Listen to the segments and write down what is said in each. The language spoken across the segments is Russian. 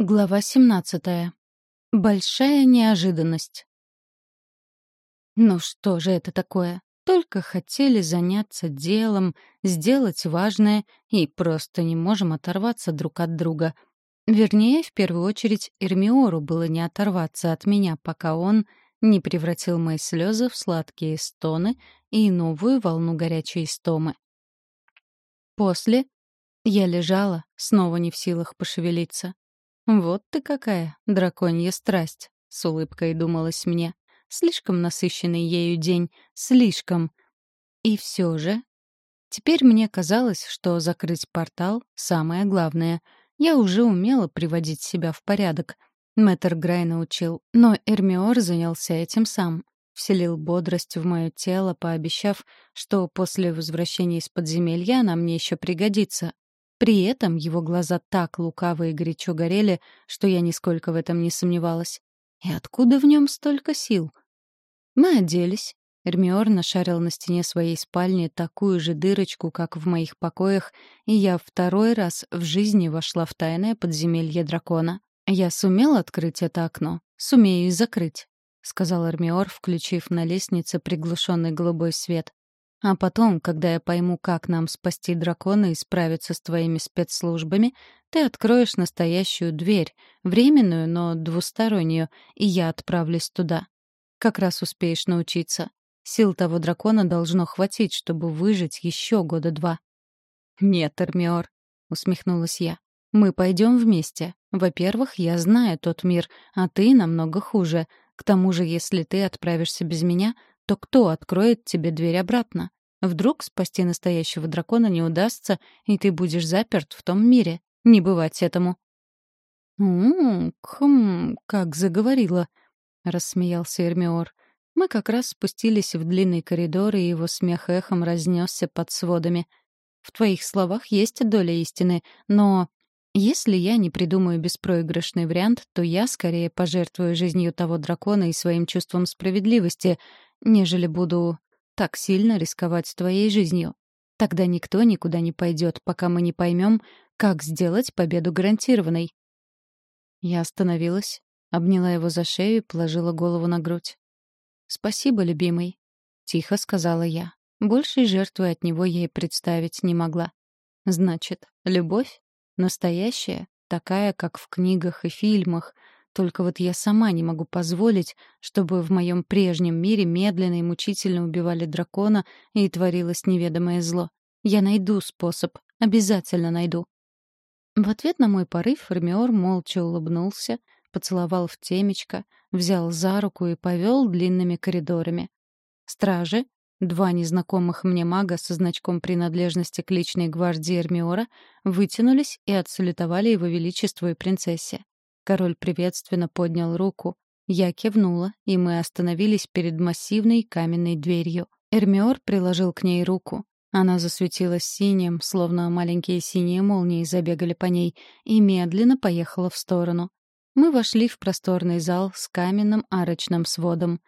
Глава 17. Большая неожиданность. Ну что же это такое? Только хотели заняться делом, сделать важное и просто не можем оторваться друг от друга. Вернее, в первую очередь, Эрмиору было не оторваться от меня, пока он не превратил мои слезы в сладкие стоны и новую волну горячей истомы. После я лежала, снова не в силах пошевелиться. «Вот ты какая, драконья страсть!» — с улыбкой думалось мне. «Слишком насыщенный ею день, слишком!» И все же... Теперь мне казалось, что закрыть портал — самое главное. Я уже умела приводить себя в порядок. Мэтр Грай научил, но Эрмиор занялся этим сам. Вселил бодрость в мое тело, пообещав, что после возвращения из подземелья она мне еще пригодится. При этом его глаза так лукаво и горячо горели, что я нисколько в этом не сомневалась. И откуда в нем столько сил? Мы оделись. Эрмиор нашарил на стене своей спальни такую же дырочку, как в моих покоях, и я второй раз в жизни вошла в тайное подземелье дракона. Я сумел открыть это окно, сумею и закрыть, — сказал Эрмиор, включив на лестнице приглушенный голубой свет. А потом, когда я пойму, как нам спасти дракона и справиться с твоими спецслужбами, ты откроешь настоящую дверь, временную, но двустороннюю, и я отправлюсь туда. Как раз успеешь научиться. Сил того дракона должно хватить, чтобы выжить еще года два. «Нет, Эрмиор», — усмехнулась я. «Мы пойдем вместе. Во-первых, я знаю тот мир, а ты намного хуже. К тому же, если ты отправишься без меня, то кто откроет тебе дверь обратно? Вдруг спасти настоящего дракона не удастся, и ты будешь заперт в том мире. Не бывать этому. «М-м, хм, как заговорила», — рассмеялся Эрмиор. Мы как раз спустились в длинный коридор, и его смех эхом разнесся под сводами. «В твоих словах есть доля истины, но если я не придумаю беспроигрышный вариант, то я скорее пожертвую жизнью того дракона и своим чувством справедливости, нежели буду так сильно рисковать твоей жизнью. Тогда никто никуда не пойдет, пока мы не поймем, как сделать победу гарантированной. Я остановилась, обняла его за шею и положила голову на грудь. «Спасибо, любимый», — тихо сказала я. Большей жертвы от него и представить не могла. Значит, любовь? Настоящая? Такая, как в книгах и фильмах — только вот я сама не могу позволить, чтобы в моем прежнем мире медленно и мучительно убивали дракона и творилось неведомое зло. Я найду способ, обязательно найду. В ответ на мой порыв Формиор молча улыбнулся, поцеловал в темечко, взял за руку и повел длинными коридорами. Стражи, два незнакомых мне мага со значком принадлежности к личной гвардии Эрмиора, вытянулись и отсалютовали его величеству и принцессе. Король приветственно поднял руку. Я кивнула, и мы остановились перед массивной каменной дверью. Эрмиор приложил к ней руку. Она засветилась синим, словно маленькие синие молнии забегали по ней, и медленно поехала в сторону. Мы вошли в просторный зал с каменным арочным сводом.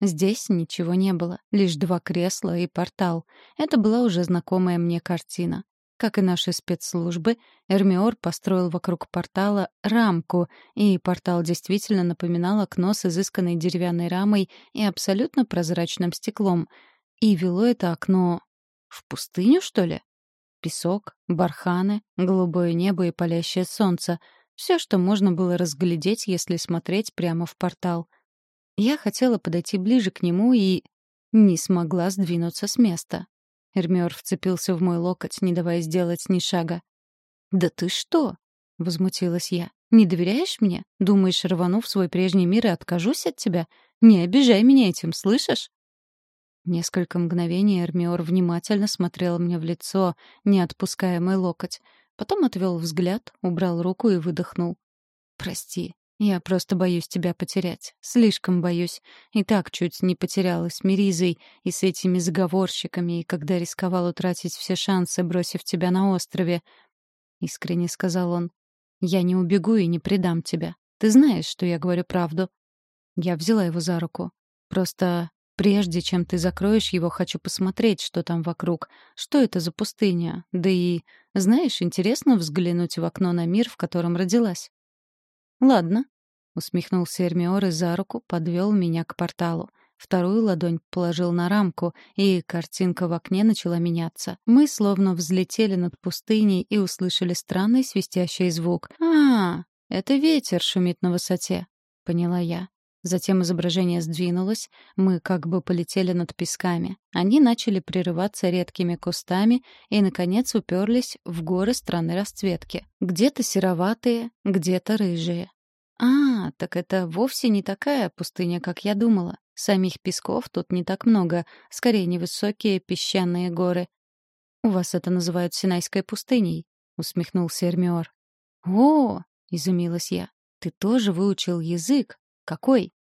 Здесь ничего не было, лишь два кресла и портал. Это была уже знакомая мне картина. Как и наши спецслужбы, Эрмиор построил вокруг портала рамку, и портал действительно напоминал окно с изысканной деревянной рамой и абсолютно прозрачным стеклом. И вело это окно в пустыню, что ли? Песок, барханы, голубое небо и палящее солнце — все, что можно было разглядеть, если смотреть прямо в портал. Я хотела подойти ближе к нему и не смогла сдвинуться с места. Эрмиор вцепился в мой локоть, не давая сделать ни шага. «Да ты что?» — возмутилась я. «Не доверяешь мне? Думаешь, рвану в свой прежний мир и откажусь от тебя? Не обижай меня этим, слышишь?» Несколько мгновений Эрмиор внимательно смотрел мне в лицо, не отпуская мой локоть. Потом отвел взгляд, убрал руку и выдохнул. «Прости, я просто боюсь тебя потерять. Слишком боюсь. И так чуть не потерялась с Миризой и с этими заговорщиками, и когда рисковал утратить все шансы, бросив тебя на острове. Искренне сказал он. Я не убегу и не предам тебя. Ты знаешь, что я говорю правду. Я взяла его за руку. Просто прежде чем ты закроешь его, хочу посмотреть, что там вокруг. Что это за пустыня? Да и, знаешь, интересно взглянуть в окно на мир, в котором родилась. «Ладно», — усмехнулся Эрмиор и за руку подвел меня к порталу. Вторую ладонь положил на рамку, и картинка в окне начала меняться. Мы словно взлетели над пустыней и услышали странный свистящий звук. «А, это ветер шумит на высоте», — поняла я. Затем изображение сдвинулось, мы как бы полетели над песками. Они начали прерываться редкими кустами и, наконец, уперлись в горы странной расцветки. Где-то сероватые, где-то рыжие. А, так это вовсе не такая пустыня, как я думала. Самих песков тут не так много, скорее невысокие песчаные горы. «У вас это называют Синайской пустыней», — усмехнулся Эрмиор. «О!» — изумилась я. «Ты тоже выучил язык? Какой?»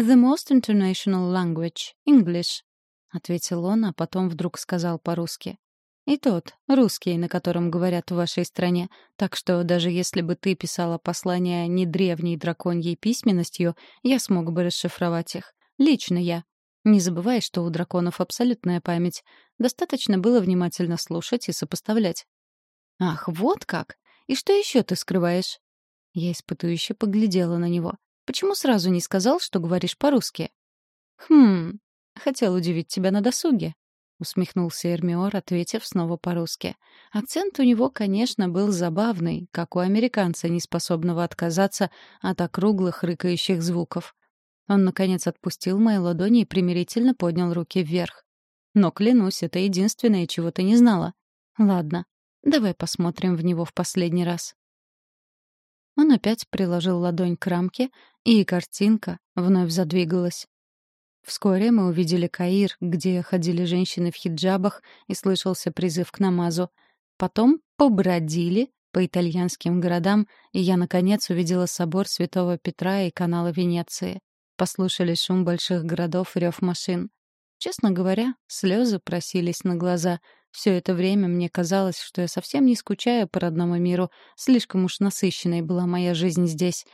«The most international language — English», — ответил он, а потом вдруг сказал по-русски. «И тот, русский, на котором говорят в вашей стране. Так что даже если бы ты писала послания не древней драконьей письменностью, я смог бы расшифровать их. Лично я. Не забывай, что у драконов абсолютная память. Достаточно было внимательно слушать и сопоставлять. «Ах, вот как! И что еще ты скрываешь?» Я испытующе поглядела на него. «Почему сразу не сказал, что говоришь по-русски?» «Хм, хотел удивить тебя на досуге», — усмехнулся Эрмиор, ответив снова по-русски. Акцент у него, конечно, был забавный, как у американца, не способного отказаться от округлых рыкающих звуков. Он, наконец, отпустил мои ладони и примирительно поднял руки вверх. Но, клянусь, это единственное, чего ты не знала. Ладно, давай посмотрим в него в последний раз. Он опять приложил ладонь к рамке, и картинка вновь задвигалась. Вскоре мы увидели Каир, где ходили женщины в хиджабах, и слышался призыв к намазу. Потом побродили по итальянским городам, и я, наконец, увидела собор Святого Петра и каналы Венеции. Послушали шум больших городов и рев машин. Честно говоря, слезы просились на глаза. Все это время мне казалось, что я совсем не скучаю по родному миру. Слишком уж насыщенной была моя жизнь здесь.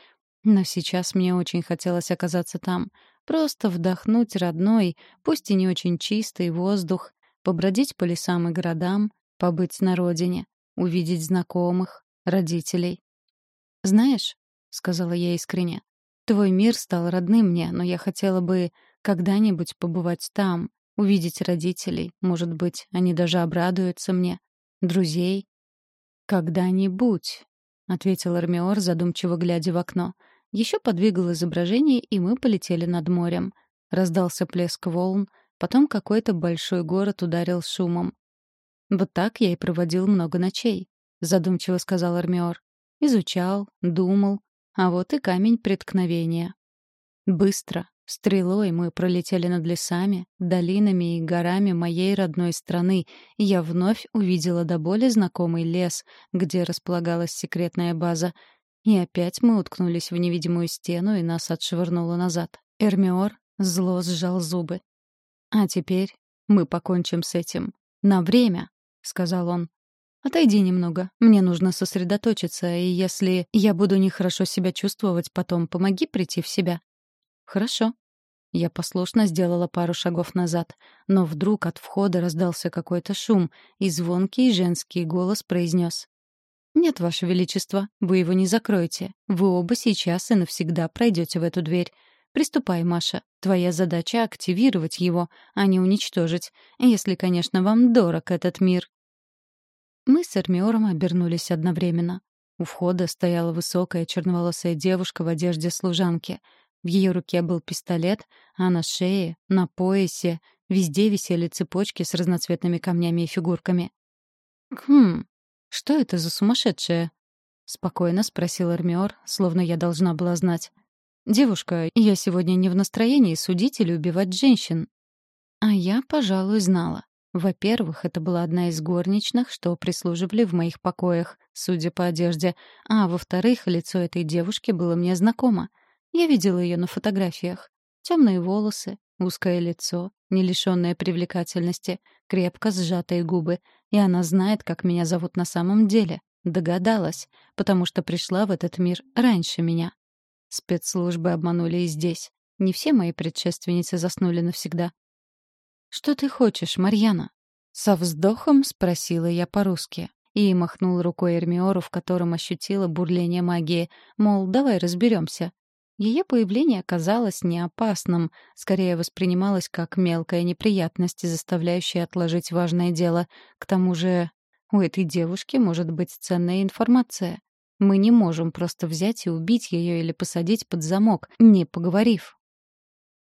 Но сейчас мне очень хотелось оказаться там. Просто вдохнуть родной, пусть и не очень чистый воздух, побродить по лесам и городам, побыть на родине, увидеть знакомых, родителей. «Знаешь», — сказала я искренне, Твой мир стал родным мне, но я хотела бы когда-нибудь побывать там, увидеть родителей. Может быть, они даже обрадуются мне. Друзей. «Когда-нибудь», — ответил Армиор, задумчиво глядя в окно. Еще подвигал изображение, и мы полетели над морем. Раздался плеск волн, потом какой-то большой город ударил шумом. «Вот так я и проводил много ночей», — задумчиво сказал Армиор. Изучал, думал, а вот и камень преткновения. Быстро, стрелой мы пролетели над лесами, долинами и горами моей родной страны, и я вновь увидела до боли знакомый лес, где располагалась секретная база. И опять мы уткнулись в невидимую стену, и нас отшвырнуло назад. Эрмиор зло сжал зубы. «А теперь мы покончим с этим. На время», — сказал он. «Отойди немного. Мне нужно сосредоточиться, и если я буду нехорошо себя чувствовать потом, помоги прийти в себя». «Хорошо». Я послушно сделала пару шагов назад, но вдруг от входа раздался какой-то шум, и звонкий женский голос произнес. «Нет, Ваше Величество, вы его не закроете. Вы оба сейчас и навсегда пройдете в эту дверь. Приступай, Маша. Твоя задача — активировать его, а не уничтожить, если, конечно, вам дорог этот мир». Мы с Эрмиором обернулись одновременно. У входа стояла высокая черноволосая девушка в одежде служанки. В ее руке был пистолет, а на шее, на поясе, везде висели цепочки с разноцветными камнями и фигурками. «Хм, что это за сумасшедшая?» — спокойно спросил Эрмиор, словно я должна была знать. «Девушка, я сегодня не в настроении судить или убивать женщин». А я, пожалуй, знала. Во-первых, это была одна из горничных, что прислуживали в моих покоях, судя по одежде, а во-вторых, лицо этой девушки было мне знакомо. Я видела ее на фотографиях. Темные волосы, узкое лицо, не лишенное привлекательности, крепко сжатые губы, и она знает, как меня зовут на самом деле. Догадалась, потому что пришла в этот мир раньше меня. Спецслужбы обманули и здесь. Не все мои предшественницы заснули навсегда. «Что ты хочешь, Марьяна?» Со вздохом спросила я по-русски. и махнул рукой Эрмиору, в котором ощутила бурление магии, мол, давай разберемся. Ее появление казалось не опасным, скорее воспринималось как мелкая неприятность, заставляющая отложить важное дело. К тому же у этой девушки может быть ценная информация. Мы не можем просто взять и убить ее или посадить под замок, не поговорив.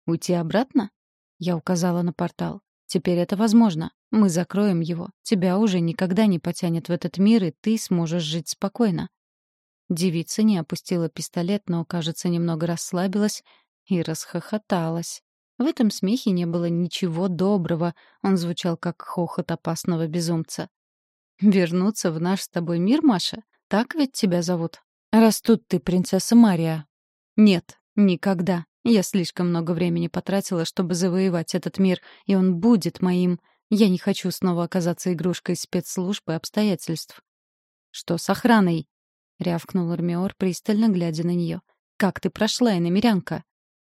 «Уйти обратно?» — я указала на портал. «Теперь это возможно. Мы закроем его. Тебя уже никогда не потянет в этот мир, и ты сможешь жить спокойно». Девица не опустила пистолет, но, кажется, немного расслабилась и расхохоталась. В этом смехе не было ничего доброго, он звучал как хохот опасного безумца. «Вернуться в наш с тобой мир, Маша? Так ведь тебя зовут? Раз тут ты принцесса Мария». «Нет, никогда. Я слишком много времени потратила, чтобы завоевать этот мир, и он будет моим. Я не хочу снова оказаться игрушкой спецслужб обстоятельств». «Что с охраной?» — рявкнул Армиор, пристально глядя на нее. «Как ты прошла, иномерянка?»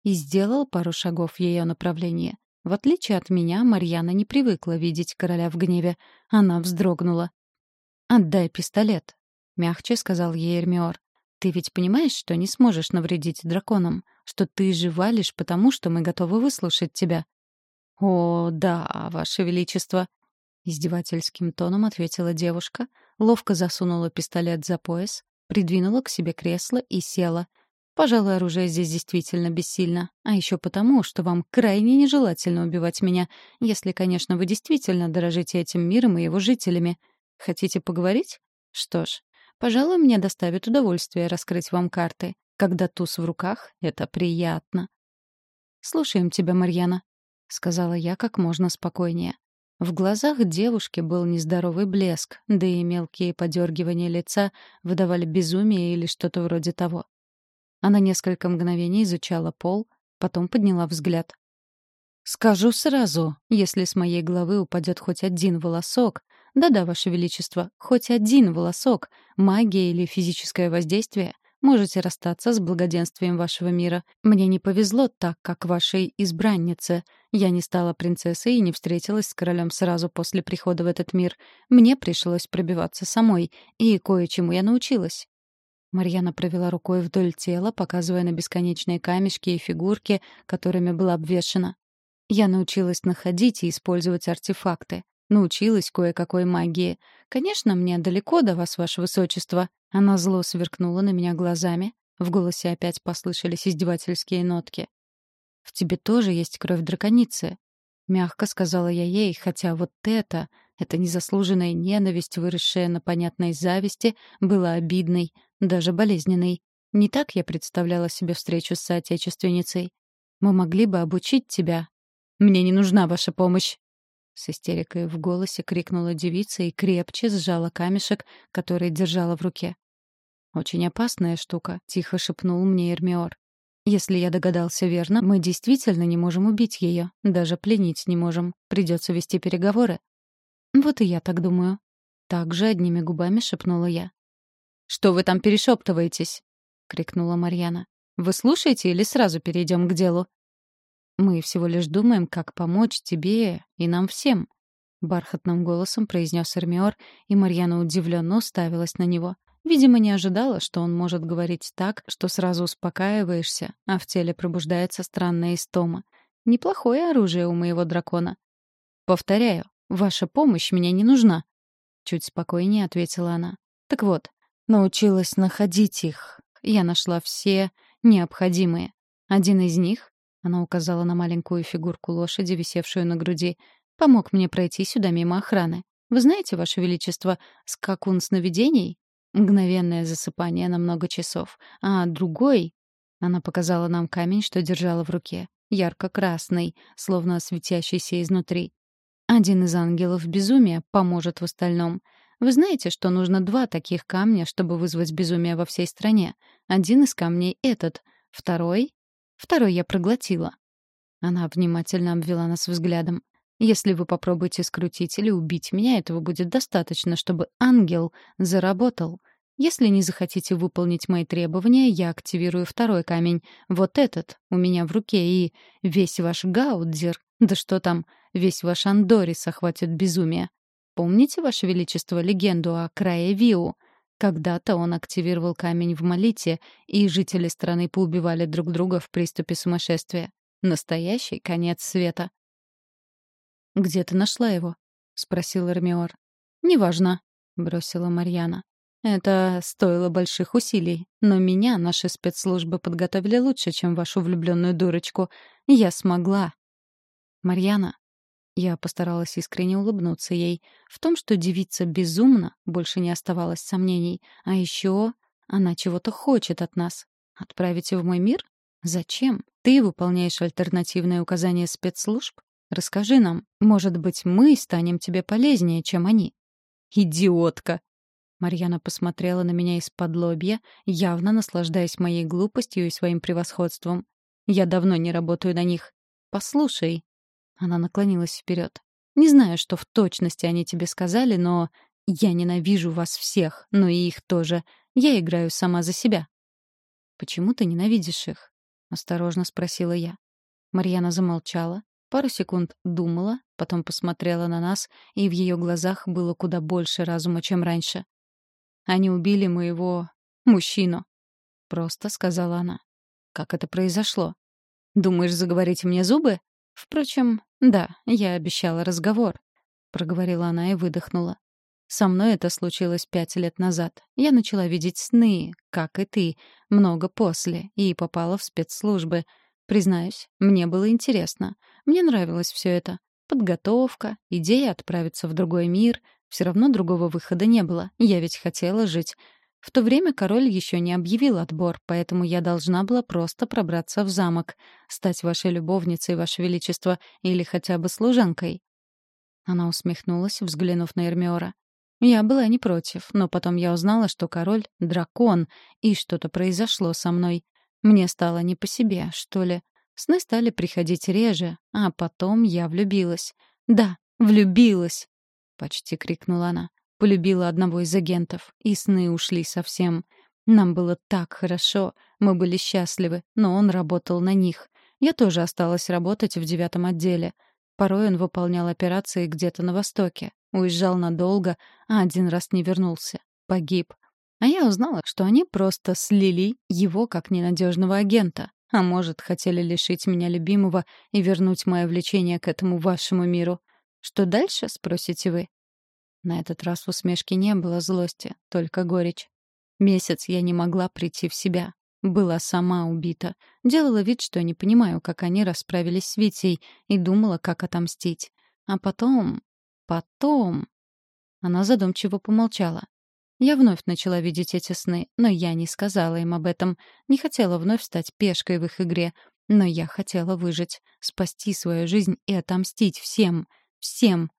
И сделал пару шагов в ее направлении. В отличие от меня, Марьяна не привыкла видеть короля в гневе. Она вздрогнула. «Отдай пистолет», — мягче сказал ей Эрмиор. «Ты ведь понимаешь, что не сможешь навредить драконам, что ты жива лишь потому, что мы готовы выслушать тебя». «О, да, ваше величество», — издевательским тоном ответила девушка, ловко засунула пистолет за пояс, придвинула к себе кресло и села. Пожалуй, оружие здесь действительно бессильно. А еще потому, что вам крайне нежелательно убивать меня, если, конечно, вы действительно дорожите этим миром и его жителями. Хотите поговорить? Что ж, пожалуй, мне доставит удовольствие раскрыть вам карты. Когда туз в руках, это приятно. «Слушаем тебя, Марьяна», — сказала я как можно спокойнее. В глазах девушки был нездоровый блеск, да и мелкие подергивания лица выдавали безумие или что-то вроде того. Она несколько мгновений изучала пол, потом подняла взгляд. «Скажу сразу, если с моей головы упадет хоть один волосок, да-да, Ваше Величество, хоть один волосок, магия или физическое воздействие, Можете расстаться с благоденствием вашего мира. Мне не повезло так, как вашей избраннице. Я не стала принцессой и не встретилась с королем сразу после прихода в этот мир. Мне пришлось пробиваться самой, и кое-чему я научилась. Марьяна провела рукой вдоль тела, показывая на бесконечные камешки и фигурки, которыми была обвешана. Я научилась находить и использовать артефакты. Научилась кое-какой магии. Конечно, мне далеко до вас, ваше высочество. Она зло сверкнула на меня глазами. В голосе опять послышались издевательские нотки. «В тебе тоже есть кровь драконицы», — мягко сказала я ей, хотя вот это, эта незаслуженная ненависть, выросшая на понятной зависти, была обидной, даже болезненной. Не так я представляла себе встречу с соотечественницей. Мы могли бы обучить тебя. Мне не нужна ваша помощь. С истерикой в голосе крикнула девица и крепче сжала камешек, который держала в руке. «Очень опасная штука», — тихо шепнул мне Эрмиор. «Если я догадался верно, мы действительно не можем убить ее, даже пленить не можем. Придется вести переговоры». «Вот и я так думаю». Также одними губами шепнула я. «Что вы там перешептываетесь?» — крикнула Марьяна. «Вы слушаете или сразу перейдем к делу?» «Мы всего лишь думаем, как помочь тебе и нам всем», — бархатным голосом произнес Эрмиор, и Марьяна удивленно уставилась на него. Видимо, не ожидала, что он может говорить так, что сразу успокаиваешься, а в теле пробуждается странная истома. Неплохое оружие у моего дракона. «Повторяю, ваша помощь мне не нужна», — чуть спокойнее ответила она. «Так вот, научилась находить их. Я нашла все необходимые. Один из них, — она указала на маленькую фигурку лошади, висевшую на груди, — помог мне пройти сюда мимо охраны. Вы знаете, Ваше Величество, скакун сновидений Мгновенное засыпание на много часов. А другой... Она показала нам камень, что держала в руке. Ярко-красный, словно светящийся изнутри. Один из ангелов безумия поможет в остальном. Вы знаете, что нужно два таких камня, чтобы вызвать безумие во всей стране? Один из камней — этот. Второй? Второй я проглотила. Она внимательно обвела нас взглядом. Если вы попробуете скрутить или убить меня, этого будет достаточно, чтобы ангел заработал. Если не захотите выполнить мои требования, я активирую второй камень. Вот этот, у меня в руке, и весь ваш Гаудзер, да что там, весь ваш Андорис охватит безумие. Помните, Ваше Величество, легенду о крае Виу? Когда-то он активировал камень в Молите, и жители страны поубивали друг друга в приступе сумасшествия. Настоящий конец света. «Где ты нашла его?» — спросил Эрмиор. «Неважно», — бросила Марьяна. «Это стоило больших усилий, но меня наши спецслужбы подготовили лучше, чем вашу влюбленную дурочку. Я смогла». «Марьяна», я постаралась искренне улыбнуться ей. В том, что девица безумна, больше не оставалось сомнений. А еще она чего-то хочет от нас. Отправить в мой мир? Зачем? Ты выполняешь альтернативные указания спецслужб? Расскажи нам. Может быть, мы станем тебе полезнее, чем они? Идиотка! Марьяна посмотрела на меня из-под лобья, явно наслаждаясь моей глупостью и своим превосходством. Я давно не работаю на них. Послушай, она наклонилась вперед. «Не знаю, что в точности они тебе сказали, но я ненавижу вас всех, но и их тоже. Я играю сама за себя». «Почему ты ненавидишь их?» — осторожно спросила я. Марьяна замолчала, пару секунд думала, потом посмотрела на нас, и в ее глазах было куда больше разума, чем раньше. «Они убили моего... мужчину», — просто сказала она. «Как это произошло? Думаешь заговорить мне зубы?» Впрочем, да, я обещала разговор, проговорила она и выдохнула. Со мной это случилось пять лет назад. Я начала видеть сны, как и ты, много после, и попала в спецслужбы. Признаюсь, мне было интересно. Мне нравилось все это. Подготовка, идея отправиться в другой мир. Все равно другого выхода не было. Я ведь хотела жить. В то время король еще не объявил отбор, поэтому я должна была просто пробраться в замок, стать вашей любовницей, ваше величество, или хотя бы служанкой. Она усмехнулась, взглянув на Эрмиора. Я была не против, но потом я узнала, что король — дракон, и что-то произошло со мной. Мне стало не по себе, что ли. Сны стали приходить реже, а потом я влюбилась. Да, влюбилась! — почти крикнула она. Полюбила одного из агентов, и сны ушли совсем. Нам было так хорошо, мы были счастливы, но он работал на них. Я тоже осталась работать в девятом отделе. Порой он выполнял операции где-то на Востоке. Уезжал надолго, а один раз не вернулся. Погиб. А я узнала, что они просто слили его как ненадежного агента. А может, хотели лишить меня любимого и вернуть мое влечение к этому вашему миру. Что дальше, спросите вы? На этот раз в усмешке не было злости, только горечь. Месяц я не могла прийти в себя. Была сама убита. Делала вид, что не понимаю, как они расправились с Витей, и думала, как отомстить. А потом... Потом... Она задумчиво помолчала. Я вновь начала видеть эти сны, но я не сказала им об этом. Не хотела вновь стать пешкой в их игре. Но я хотела выжить, спасти свою жизнь и отомстить всем. Всем,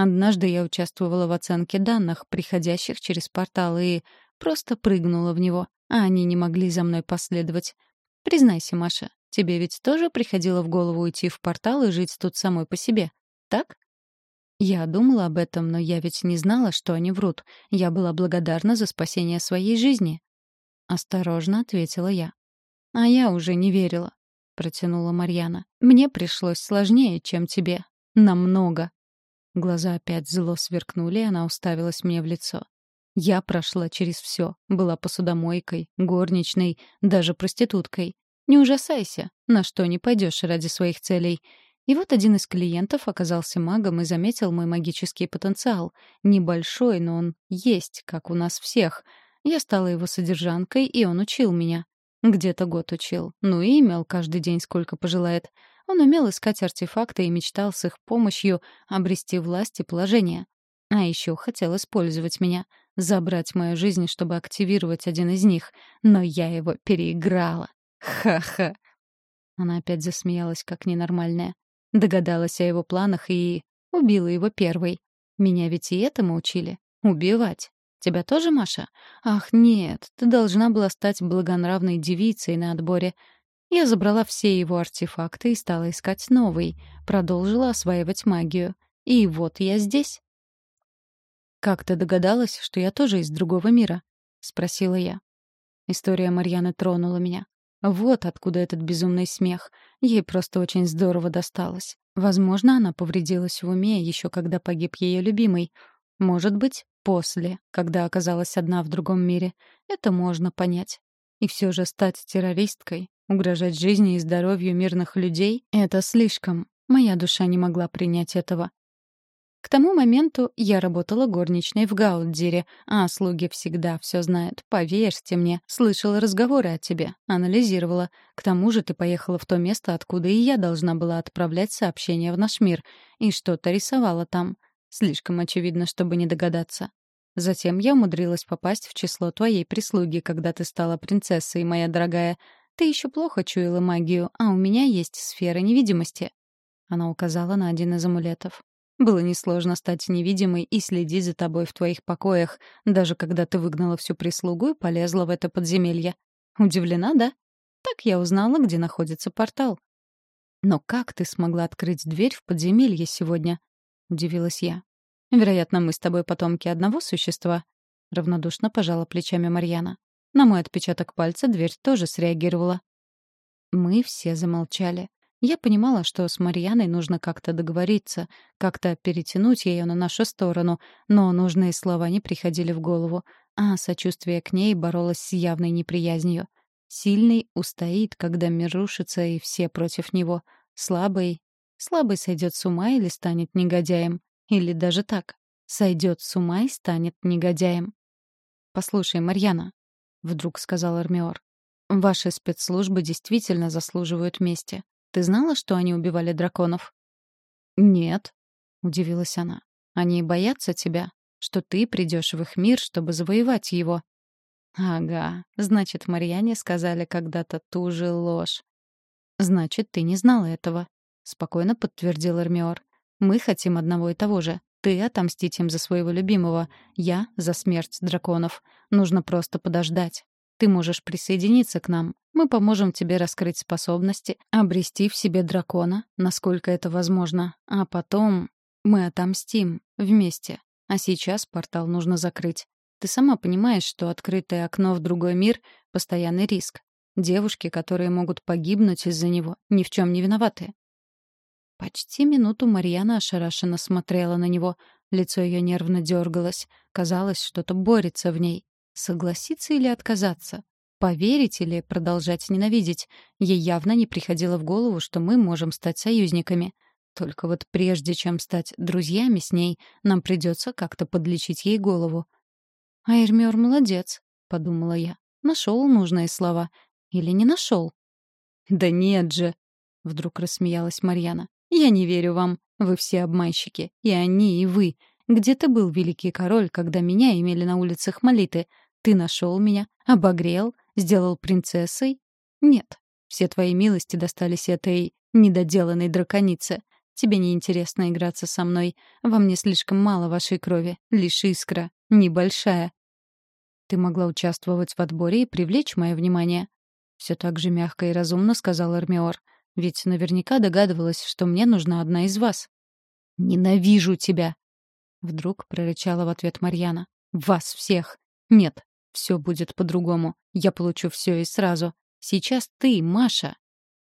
Однажды я участвовала в оценке данных, приходящих через портал, и просто прыгнула в него, а они не могли за мной последовать. Признайся, Маша, тебе ведь тоже приходило в голову уйти в портал и жить тут самой по себе, так? Я думала об этом, но я ведь не знала, что они врут. Я была благодарна за спасение своей жизни. Осторожно ответила я. А я уже не верила, протянула Марьяна. Мне пришлось сложнее, чем тебе. Намного. Глаза опять зло сверкнули, и она уставилась мне в лицо. Я прошла через все, была посудомойкой, горничной, даже проституткой. Не ужасайся, на что не пойдешь ради своих целей. И вот один из клиентов оказался магом и заметил мой магический потенциал. Небольшой, но он есть, как у нас всех. Я стала его содержанкой, и он учил меня. Где-то год учил. Ну и имел каждый день сколько пожелает. Он умел искать артефакты и мечтал с их помощью обрести власть и положение. А еще хотел использовать меня, забрать мою жизнь, чтобы активировать один из них. Но я его переиграла. Ха-ха. Она опять засмеялась, как ненормальная. Догадалась о его планах и убила его первой. Меня ведь и этому учили. Убивать. Тебя тоже, Маша? Ах, нет, ты должна была стать благонравной девицей на отборе. Я забрала все его артефакты и стала искать новый, продолжила осваивать магию. И вот я здесь. «Как ты догадалась, что я тоже из другого мира?» — спросила я. История Марьяны тронула меня. Вот откуда этот безумный смех. Ей просто очень здорово досталось. Возможно, она повредилась в уме еще когда погиб ее любимый. Может быть, после, когда оказалась одна в другом мире. Это можно понять. И все же стать террористкой, угрожать жизни и здоровью мирных людей — это слишком. Моя душа не могла принять этого. К тому моменту я работала горничной в Гаудзире, а слуги всегда все знают. Поверьте мне, слышала разговоры о тебе, анализировала. К тому же ты поехала в то место, откуда и я должна была отправлять сообщения в наш мир, и что-то рисовала там. Слишком очевидно, чтобы не догадаться. Затем я умудрилась попасть в число твоей прислуги, когда ты стала принцессой, моя дорогая. Ты еще плохо чуяла магию, а у меня есть сфера невидимости. Она указала на один из амулетов. Было несложно стать невидимой и следить за тобой в твоих покоях, даже когда ты выгнала всю прислугу и полезла в это подземелье. Удивлена, да? Так я узнала, где находится портал. Но как ты смогла открыть дверь в подземелье сегодня? Удивилась я. Вероятно, мы с тобой потомки одного существа. Равнодушно пожала плечами Марьяна. На мой отпечаток пальца дверь тоже среагировала. Мы все замолчали. Я понимала, что с Марьяной нужно как-то договориться, как-то перетянуть ее на нашу сторону, но нужные слова не приходили в голову, а сочувствие к ней боролось с явной неприязнью. Сильный устоит, когда мир рушится, и все против него. Слабый... Слабый сойдет с ума или станет негодяем. Или даже так. Сойдет с ума и станет негодяем. «Послушай, Марьяна», — вдруг сказал Армиор, — «ваши спецслужбы действительно заслуживают мести. Ты знала, что они убивали драконов?» «Нет», — удивилась она. «Они боятся тебя, что ты придешь в их мир, чтобы завоевать его». «Ага, значит, Марьяне сказали когда-то ту же ложь». «Значит, ты не знала этого», — спокойно подтвердил Эрмиор. «Мы хотим одного и того же. Ты отомстить им за своего любимого, я — за смерть драконов. Нужно просто подождать. Ты можешь присоединиться к нам. Мы поможем тебе раскрыть способности, обрести в себе дракона, насколько это возможно. А потом мы отомстим вместе. А сейчас портал нужно закрыть. Ты сама понимаешь, что открытое окно в другой мир — постоянный риск. Девушки, которые могут погибнуть из-за него, ни в чем не виноваты. Почти минуту Марьяна ошарашенно смотрела на него. Лицо ее нервно дергалось. Казалось, что-то борется в ней. Согласиться или отказаться? Поверить или продолжать ненавидеть? Ей явно не приходило в голову, что мы можем стать союзниками. Только вот прежде чем стать друзьями с ней, нам придется как-то подлечить ей голову. «А Эрмиор молодец», — подумала я. Нашел нужные слова. Или не нашел? «Да нет же!» — вдруг рассмеялась Марьяна. «Я не верю вам. Вы все обманщики. И они, и вы. Где ты был, великий король, когда меня имели на улицах молиты? Ты нашел меня, обогрел, сделал принцессой? Нет, все твои милости достались этой недоделанной драконице. Тебе не интересно играться со мной. Во мне слишком мало вашей крови, лишь искра, небольшая. Ты могла участвовать в отборе и привлечь мое внимание. Все так же мягко и разумно сказал Эрмиор. Ведь наверняка догадывалась, что мне нужна одна из вас. «Ненавижу тебя!» Вдруг прорычала в ответ Марьяна. «Вас всех! Нет, все будет по-другому. Я получу все и сразу. Сейчас ты, Маша.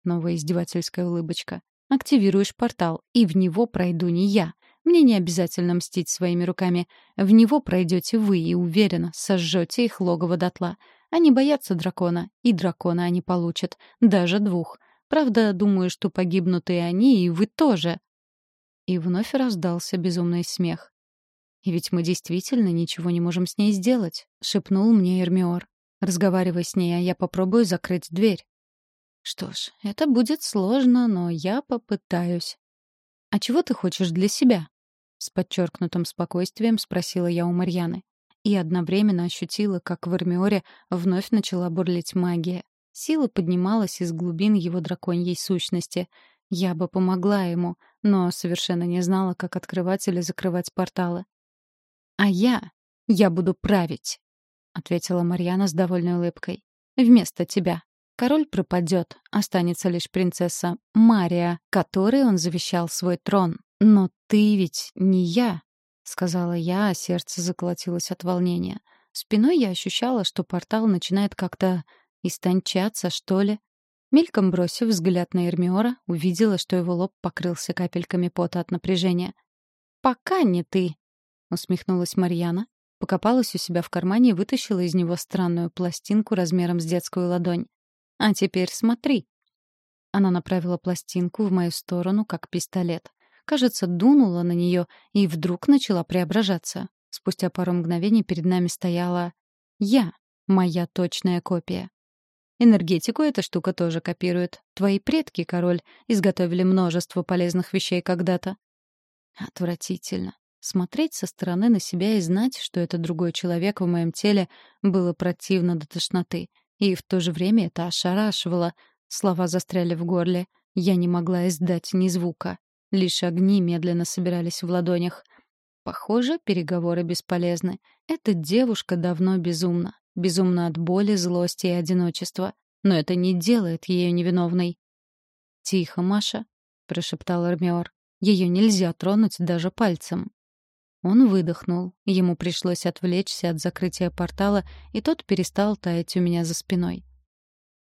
Новая издевательская улыбочка. Активируешь портал, и в него пройду не я. Мне не обязательно мстить своими руками. В него пройдете вы и, уверенно, сожжете их логово дотла. Они боятся дракона, и дракона они получат. Даже двух. Правда, думаю, что погибнут и они, и вы тоже. И вновь раздался безумный смех. «И ведь мы действительно ничего не можем с ней сделать», — шепнул мне Эрмиор. «Разговаривай с ней, а я попробую закрыть дверь». «Что ж, это будет сложно, но я попытаюсь». «А чего ты хочешь для себя?» С подчеркнутым спокойствием спросила я у Марьяны. И одновременно ощутила, как в Эрмиоре вновь начала бурлить магия. Сила поднималась из глубин его драконьей сущности. Я бы помогла ему, но совершенно не знала, как открывать или закрывать порталы. «А я... я буду править», — ответила Марьяна с довольной улыбкой. «Вместо тебя. Король пропадет, останется лишь принцесса Мария, которой он завещал свой трон. Но ты ведь не я», — сказала я, а сердце заколотилось от волнения. Спиной я ощущала, что портал начинает как-то истончаться, что ли. Мельком бросив взгляд на Эрмиора, увидела, что его лоб покрылся капельками пота от напряжения. «Пока не ты», — усмехнулась Марьяна, покопалась у себя в кармане и вытащила из него странную пластинку размером с детскую ладонь. «А теперь смотри». Она направила пластинку в мою сторону, как пистолет. Кажется, дунула на нее и вдруг начала преображаться. Спустя пару мгновений перед нами стояла я, моя точная копия. Энергетику эта штука тоже копирует. Твои предки, король, изготовили множество полезных вещей когда-то. Отвратительно. Смотреть со стороны на себя и знать, что это другой человек в моем теле, было противно до тошноты. И в то же время это ошарашивало. Слова застряли в горле. Я не могла издать ни звука. Лишь огни медленно собирались в ладонях. Похоже, переговоры бесполезны. Эта девушка давно безумна. Безумна от боли, злости и одиночества. Но это не делает ее невиновной. «Тихо, Маша», — прошептал Эрмиор. «Ее нельзя тронуть даже пальцем». Он выдохнул. Ему пришлось отвлечься от закрытия портала, и тот перестал таять у меня за спиной.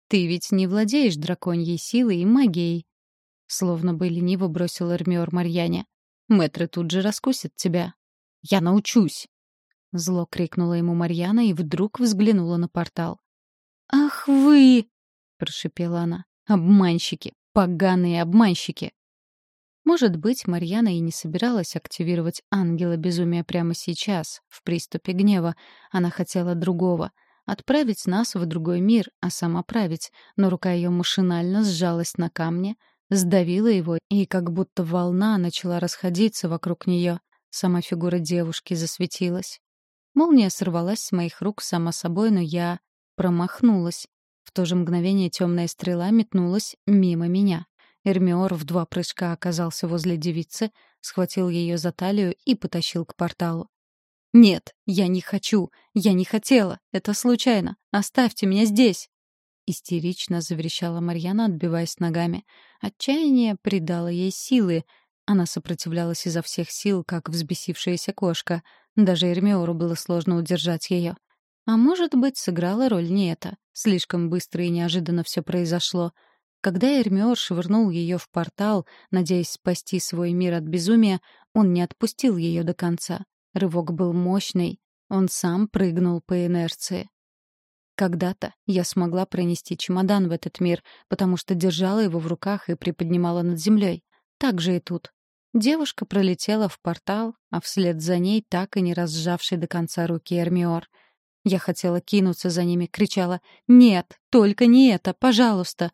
«Ты ведь не владеешь драконьей силой и магией», — словно бы лениво бросил Эрмиор Марьяне. «Мэтры тут же раскусят тебя». «Я научусь!» Зло крикнула ему Марьяна и вдруг взглянула на портал. «Ах вы!» — прошипела она. «Обманщики! Поганые обманщики!» Может быть, Марьяна и не собиралась активировать ангела безумия прямо сейчас, в приступе гнева. Она хотела другого — отправить нас в другой мир, а сама править, но рука ее машинально сжалась на камне, сдавила его, и как будто волна начала расходиться вокруг нее. Сама фигура девушки засветилась. Молния сорвалась с моих рук сама собой, но я промахнулась. В то же мгновение темная стрела метнулась мимо меня. Эрмиор в два прыжка оказался возле девицы, схватил ее за талию и потащил к порталу. «Нет, я не хочу! Я не хотела! Это случайно! Оставьте меня здесь!» Истерично заверещала Марьяна, отбиваясь ногами. Отчаяние придало ей силы. Она сопротивлялась изо всех сил, как взбесившаяся кошка. Даже Эрмиору было сложно удержать ее. А может быть, сыграла роль не это. Слишком быстро и неожиданно все произошло — когда Эрмиор швырнул ее в портал, надеясь спасти свой мир от безумия, он не отпустил ее до конца. Рывок был мощный. Он сам прыгнул по инерции. Когда-то я смогла пронести чемодан в этот мир, потому что держала его в руках и приподнимала над землей. Так же и тут. Девушка пролетела в портал, а вслед за ней так и не разжавший до конца руки Эрмиор. Я хотела кинуться за ними, кричала «Нет, только не это, пожалуйста!»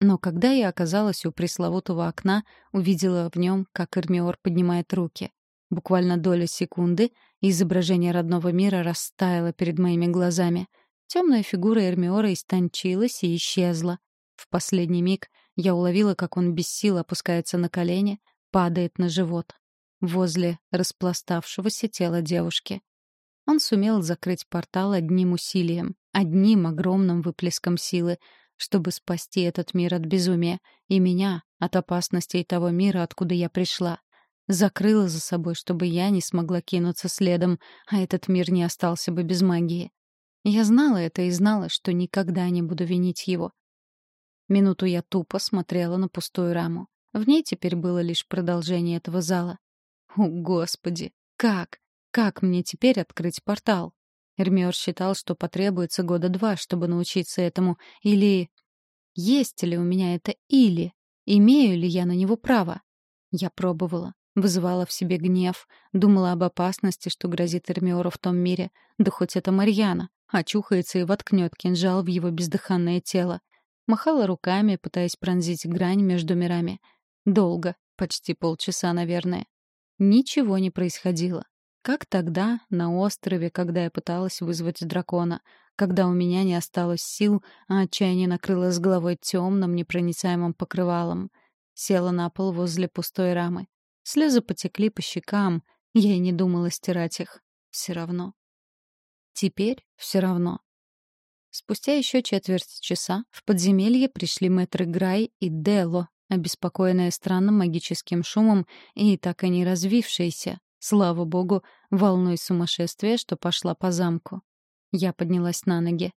Но когда я оказалась у пресловутого окна, увидела в нем, как Эрмиор поднимает руки. Буквально доля секунды, и изображение родного мира растаяло перед моими глазами. Темная фигура Эрмиора истончилась и исчезла. В последний миг я уловила, как он без сил опускается на колени, падает на живот. Возле распластавшегося тела девушки. Он сумел закрыть портал одним усилием, одним огромным выплеском силы, чтобы спасти этот мир от безумия и меня от опасностей того мира, откуда я пришла. Закрыла за собой, чтобы я не смогла кинуться следом, а этот мир не остался бы без магии. Я знала это и знала, что никогда не буду винить его. Минуту я тупо смотрела на пустую раму. В ней теперь было лишь продолжение этого зала. О, Господи! Как? Как мне теперь открыть портал? Эрмиор считал, что потребуется года два, чтобы научиться этому. Или... Есть ли у меня это «или»? Имею ли я на него право? Я пробовала. Вызывала в себе гнев, думала об опасности, что грозит Эрмиору в том мире. Да хоть это Марьяна. Очухается и воткнет кинжал в его бездыханное тело. Махала руками, пытаясь пронзить грань между мирами. Долго, почти полчаса, наверное. Ничего не происходило. Как тогда, на острове, когда я пыталась вызвать дракона, когда у меня не осталось сил, а отчаяние накрыло с головой темным, непроницаемым покрывалом. Села на пол возле пустой рамы. Слезы потекли по щекам, я и не думала стирать их. Все равно. Теперь все равно. Спустя еще четверть часа в подземелье пришли мэтры Грай и Дело, обеспокоенные странным магическим шумом и так и не развившиеся, Слава богу, волной сумасшествия, что пошла по замку. Я поднялась на ноги.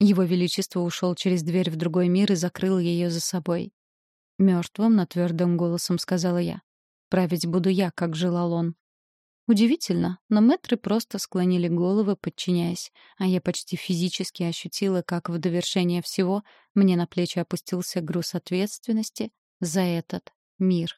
Его Величество ушел через дверь в другой мир и закрыл ее за собой. Мертвым, но твердым голосом сказала я. «Править буду я, как желал он». Удивительно, но мэтры просто склонили головы, подчиняясь, а я почти физически ощутила, как в довершение всего мне на плечи опустился груз ответственности за этот мир.